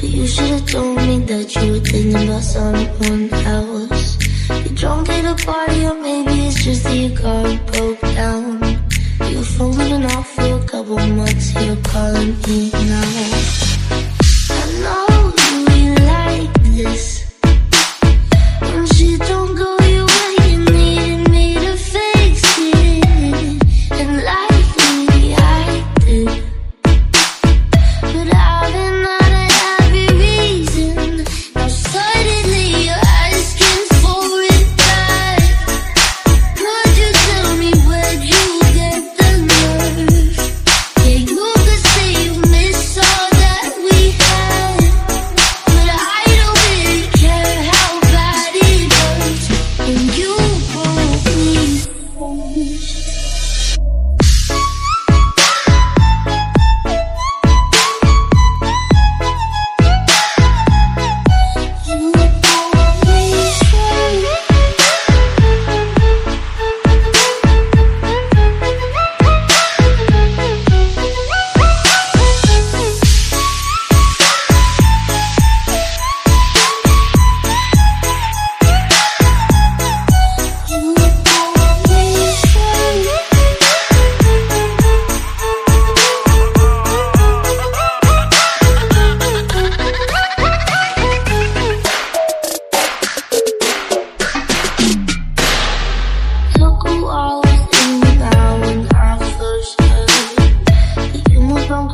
But you should've told me that you were thinking about someone else. You're drunk at a party, or maybe it's just that car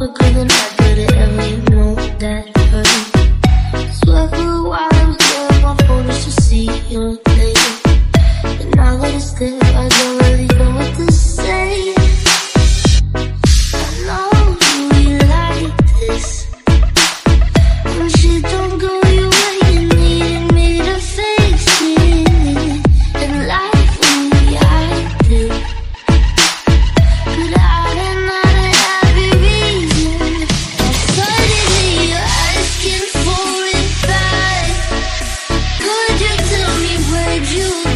couldn't you.